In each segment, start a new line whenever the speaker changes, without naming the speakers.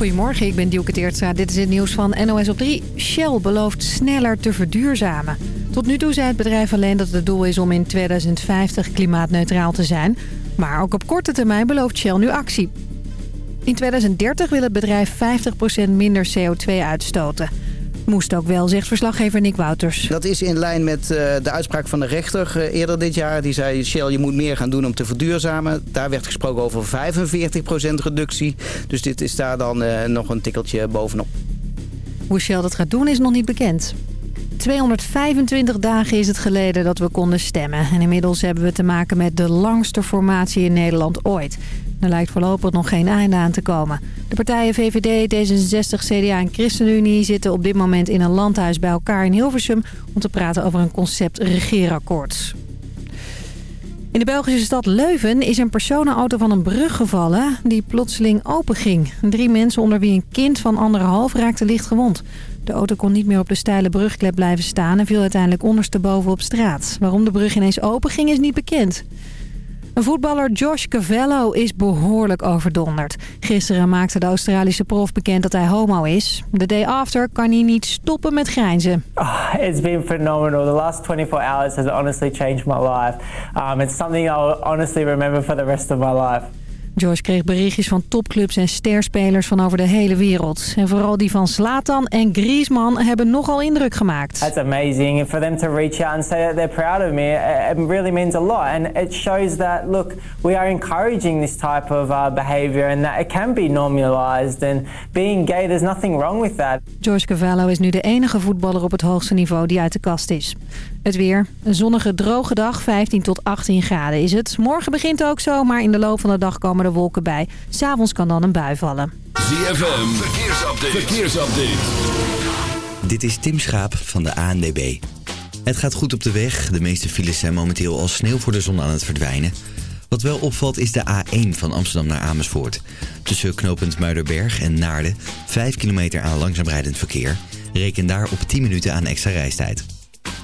Goedemorgen, ik ben Dielke Teertstra. Dit is het nieuws van NOS op 3. Shell belooft sneller te verduurzamen. Tot nu toe zei het bedrijf alleen dat het doel is om in 2050 klimaatneutraal te zijn. Maar ook op korte termijn belooft Shell nu actie. In 2030 wil het bedrijf 50% minder CO2 uitstoten. Moest ook wel, zegt verslaggever Nick Wouters.
Dat is in lijn met uh, de uitspraak van de rechter uh, eerder dit jaar. Die zei, Shell, je moet meer gaan doen om te verduurzamen. Daar werd gesproken over 45% reductie. Dus dit is daar dan uh, nog een tikkeltje bovenop.
Hoe Shell dat gaat doen is nog niet bekend. 225 dagen is het geleden dat we konden stemmen. En inmiddels hebben we te maken met de langste formatie in Nederland ooit. Er lijkt voorlopig nog geen einde aan te komen. De partijen VVD, D66, CDA en ChristenUnie zitten op dit moment in een landhuis bij elkaar in Hilversum... om te praten over een concept regeerakkoord. In de Belgische stad Leuven is een personenauto van een brug gevallen die plotseling openging. Drie mensen onder wie een kind van anderhalf raakten licht gewond. De auto kon niet meer op de steile brugklep blijven staan en viel uiteindelijk ondersteboven op straat. Waarom de brug ineens open ging is niet bekend. Voetballer Josh Cavallo is behoorlijk overdonderd. Gisteren maakte de Australische prof bekend dat hij homo is. The day after kan hij niet stoppen met grijnzen.
Oh, it's been phenomenal. The last 24 hours has honestly changed my life. Um, it's something I'll honestly remember for the rest of my life.
George kreeg berichtjes van topclubs en sterspelers van over de hele wereld. En vooral die van Slatan en Griezmann hebben nogal indruk gemaakt.
That's amazing. For them to reach out and say that they're proud of me, it really means a lot. And it shows that, look, we are encouraging this type of uh, behavior and that it can be normalized. And being gay, there's nothing wrong with that.
George Cavallo is nu de enige voetballer op het hoogste niveau die uit de kast is. Het weer. Een zonnige, droge dag. 15 tot 18 graden is het. Morgen begint ook zo, maar in de loop van de dag komen er wolken bij. S'avonds kan dan een bui vallen.
ZFM. Verkeersupdate. Verkeersupdate.
Dit is Tim Schaap van de ANDB. Het gaat goed op de weg. De meeste files zijn momenteel als sneeuw voor de zon aan het verdwijnen. Wat wel opvalt is de A1 van Amsterdam naar Amersfoort. Tussen knooppunt Muiderberg en Naarden. 5 kilometer aan langzaam rijdend verkeer. Reken daar op 10 minuten aan extra reistijd.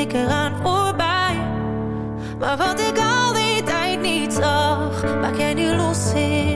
ik eraan voorbij. Maar wat ik al die tijd niet zag, maak jij nu los in.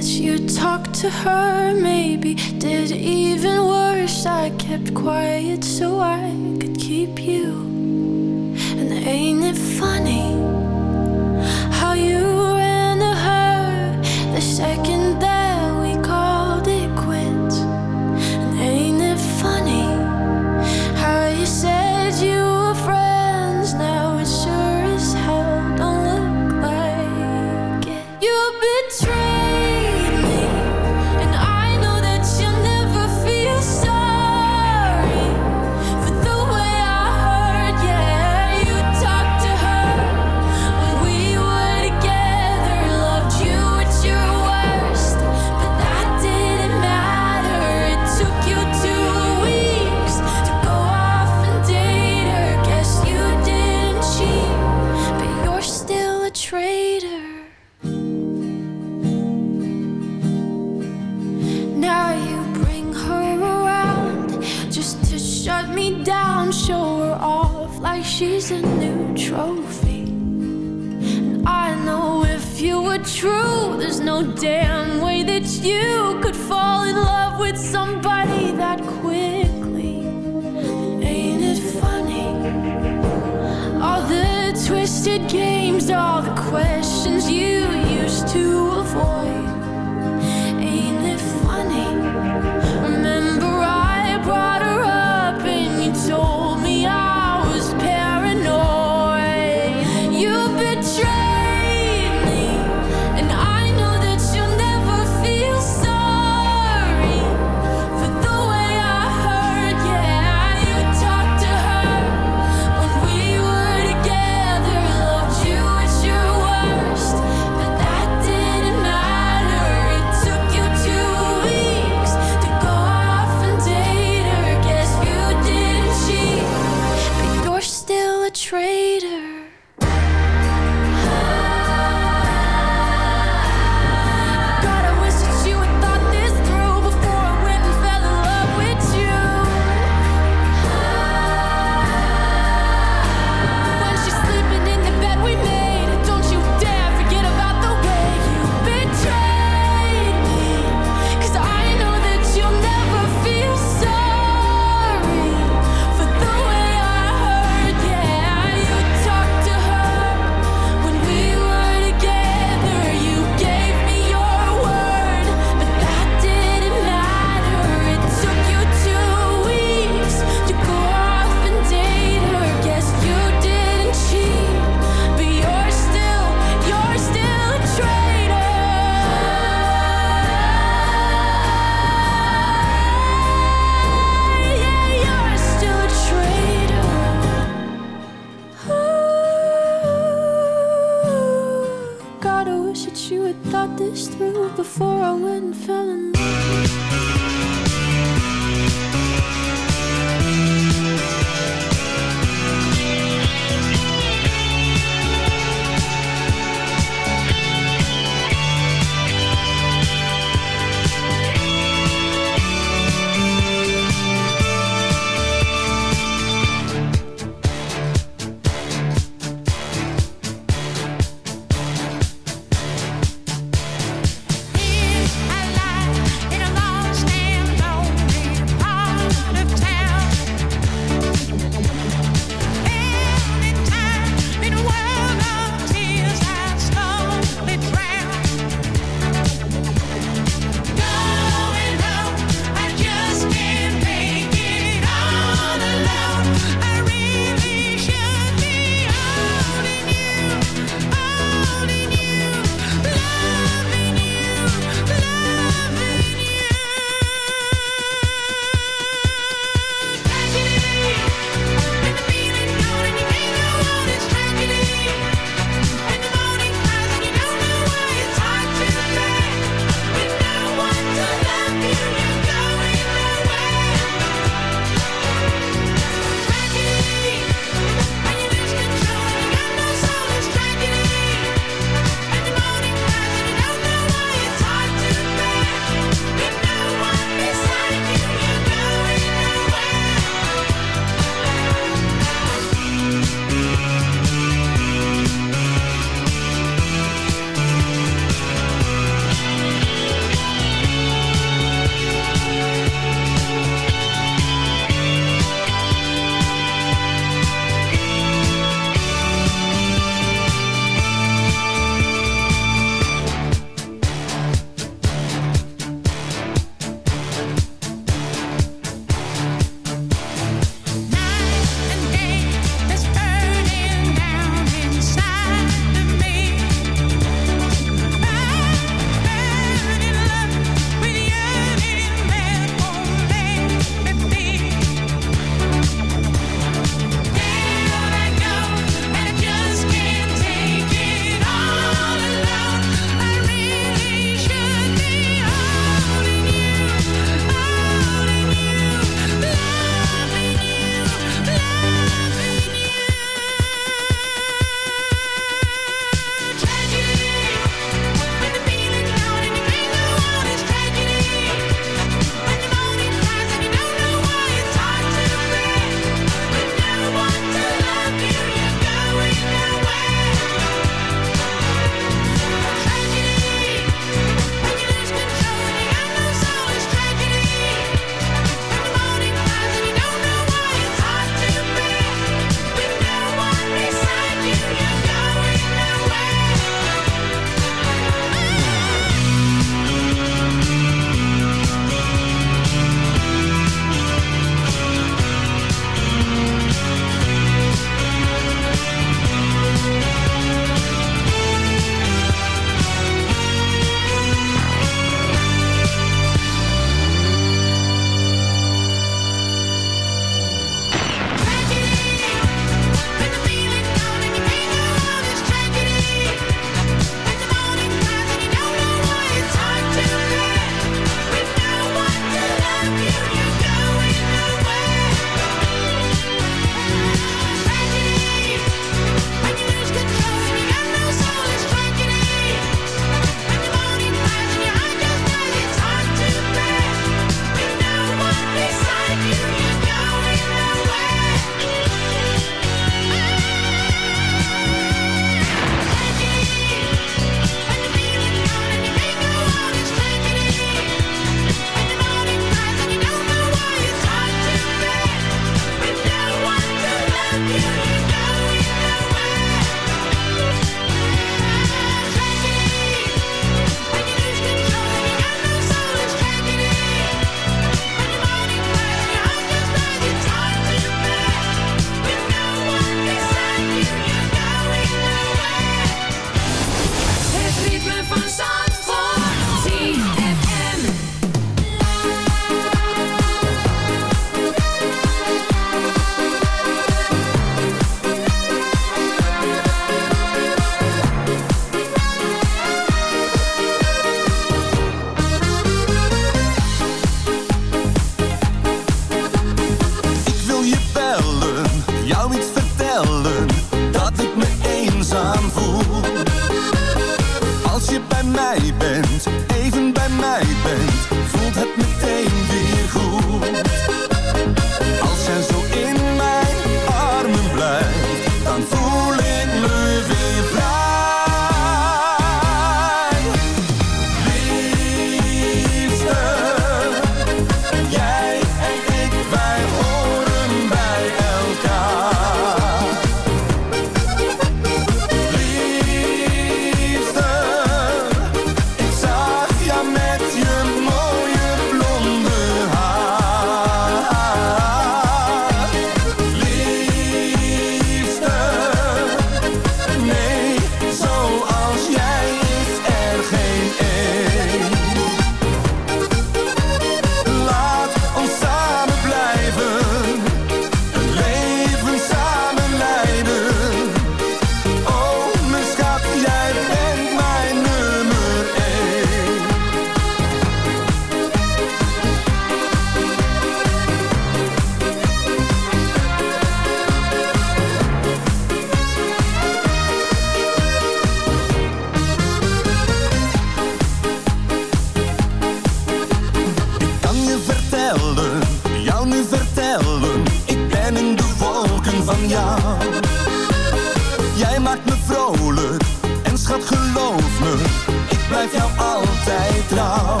Jij maakt me vrolijk en schat geloof me, ik blijf jou altijd trouw.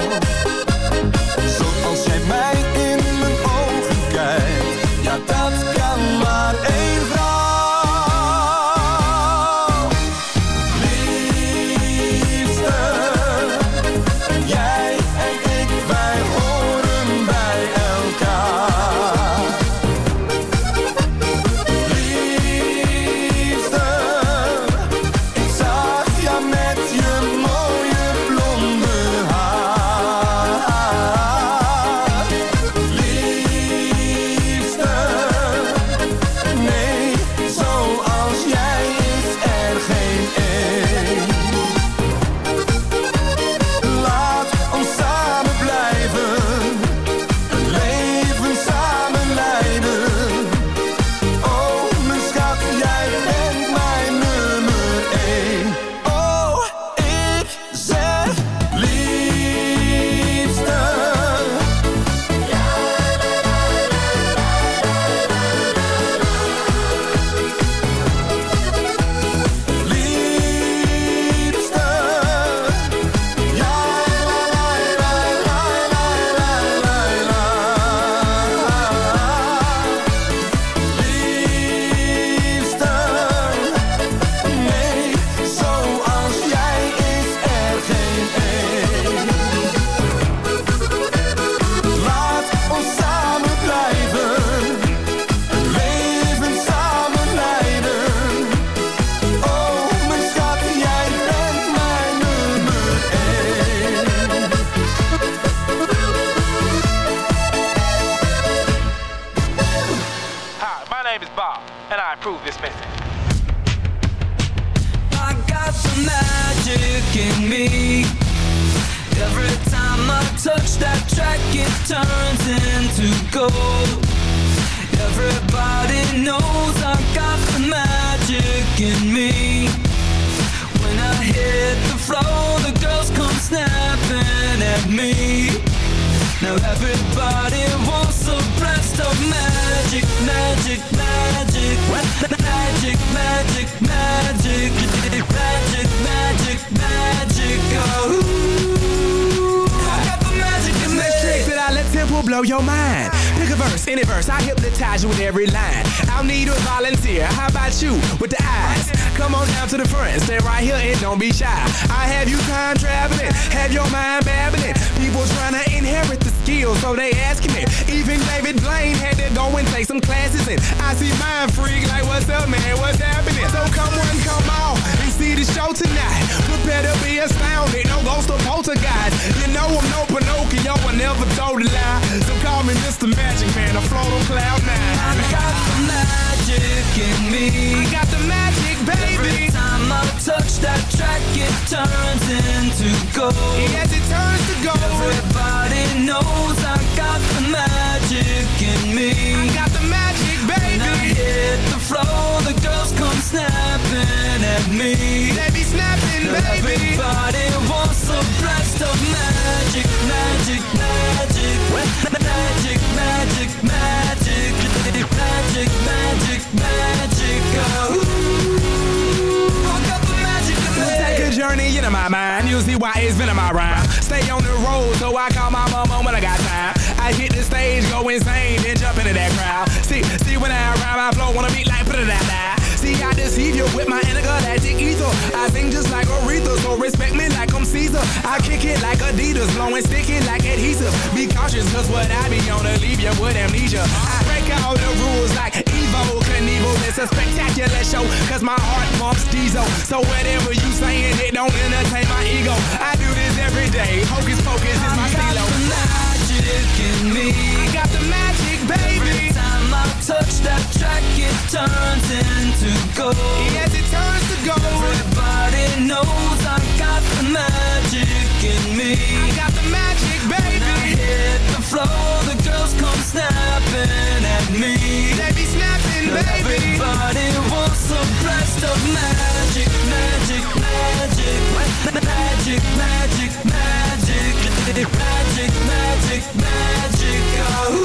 It
like Adidas, blowing sticky like adhesive. Be cautious, cause what I be on to leave you with amnesia. I break all the rules like Evo Knievel. It's a spectacular show, cause my heart pumps diesel. So whatever you saying, it don't entertain my ego. I do this every day. Hocus pocus is my stilo.
magic in me.
I got the magic, baby.
Every time I touch that track, it turns into gold.
Yes, it turns to gold.
Everybody knows I got the magic in me.
I got the magic, baby.
When I hit the floor, the girls come snapping at me.
They be snapping, baby.
Everybody wants a blast of magic, magic, magic, ma- magic, magic, magic, magic, magic, magic. Oh,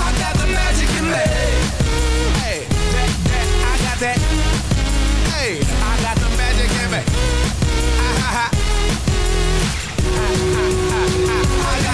I got the magic in me. Ah, ah, ah. I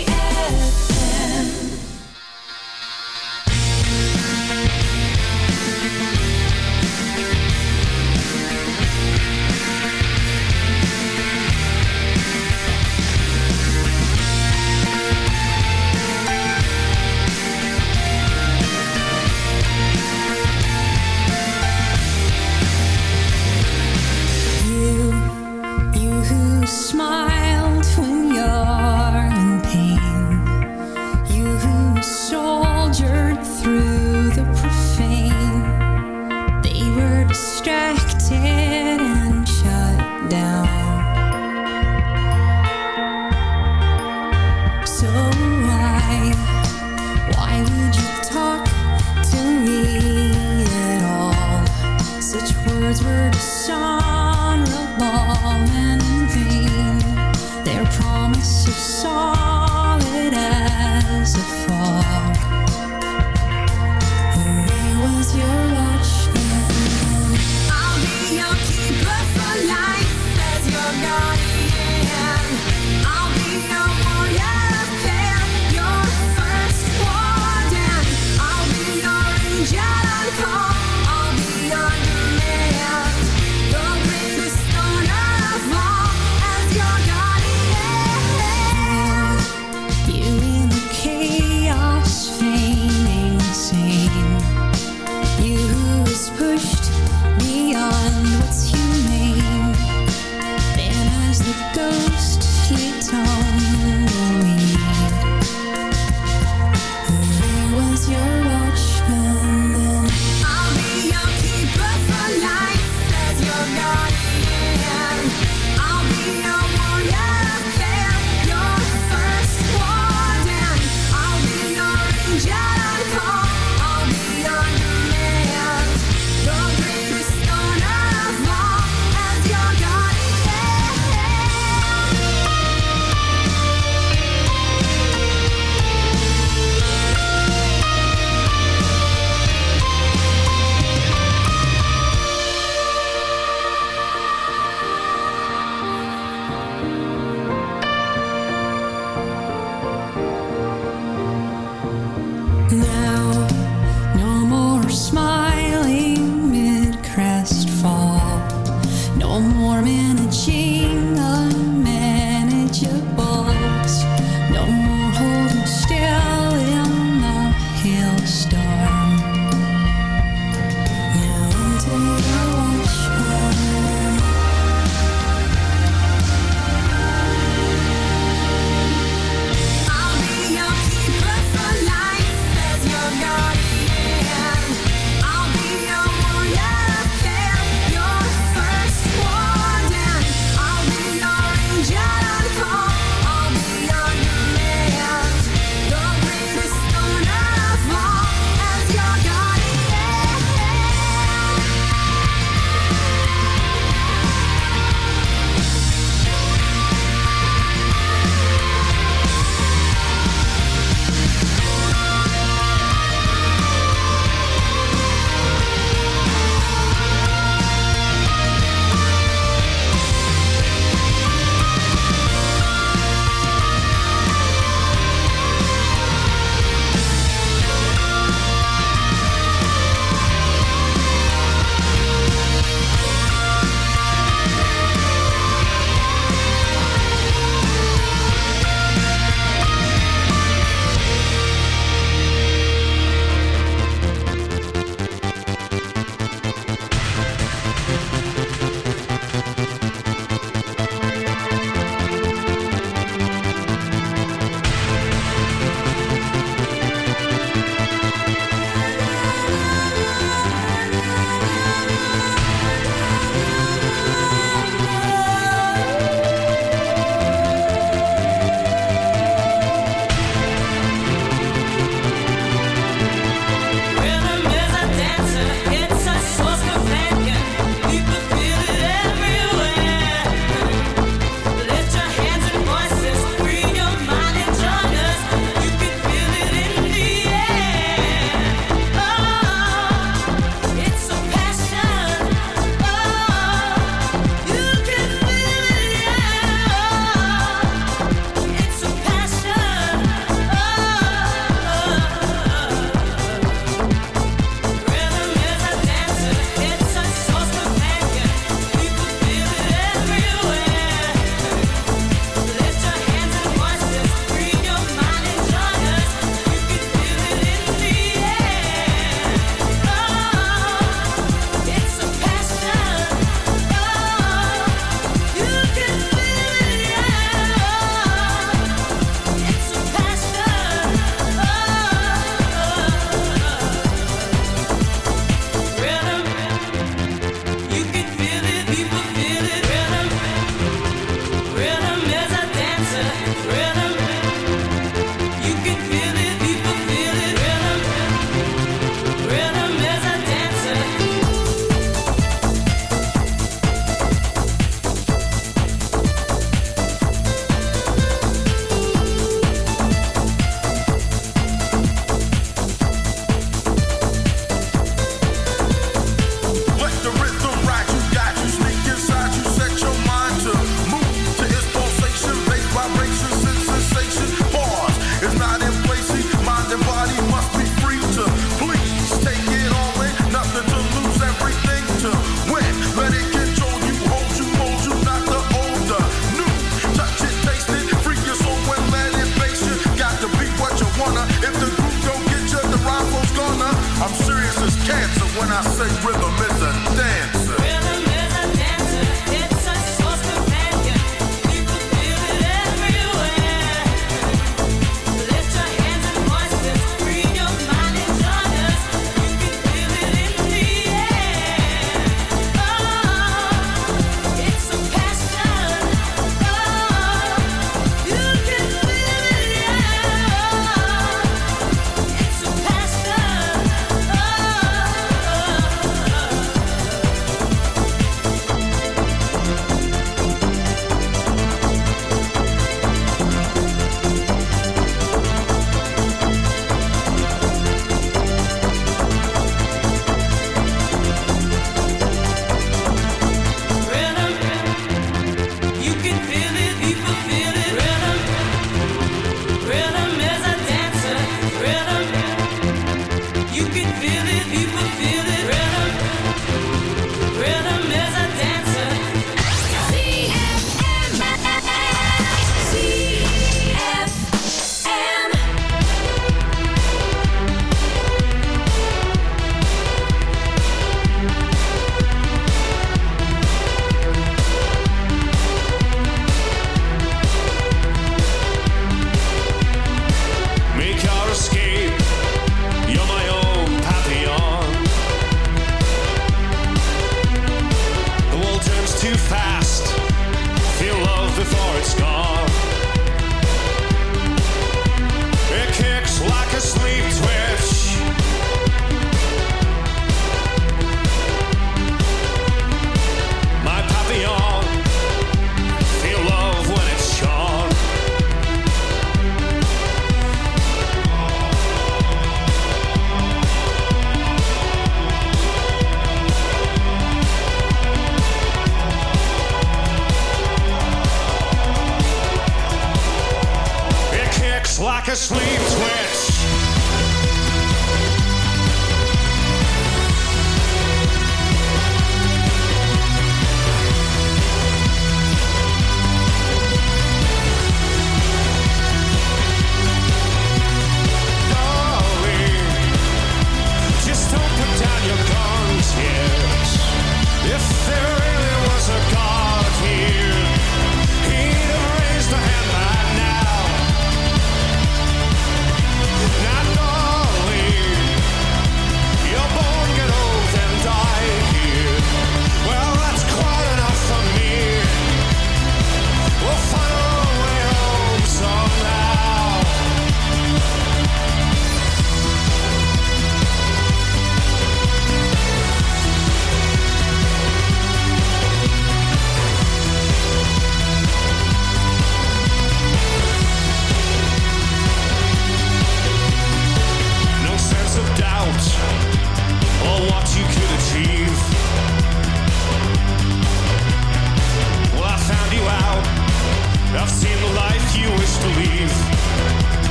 a sleep sweat.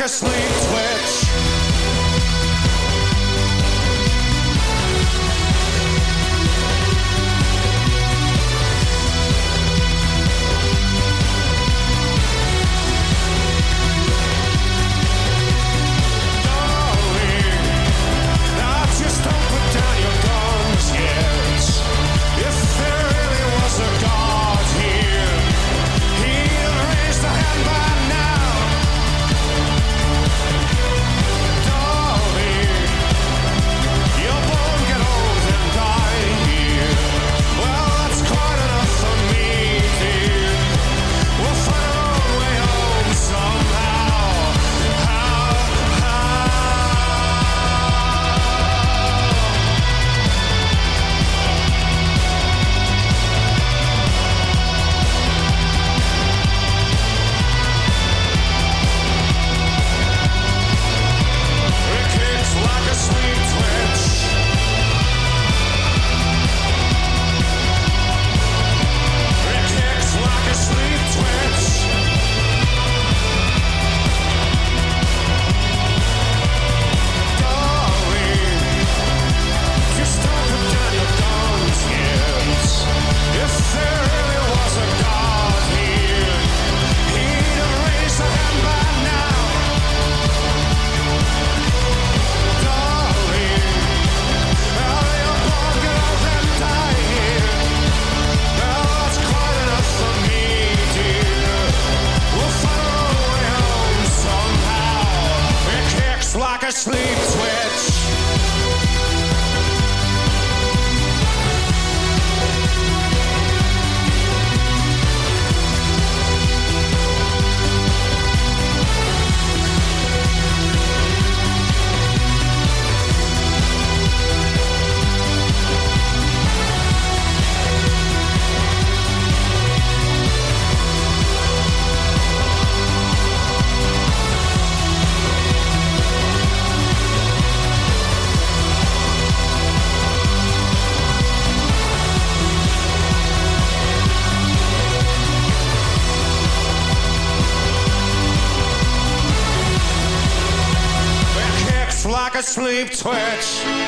A sleep twitch. Sleep twitch.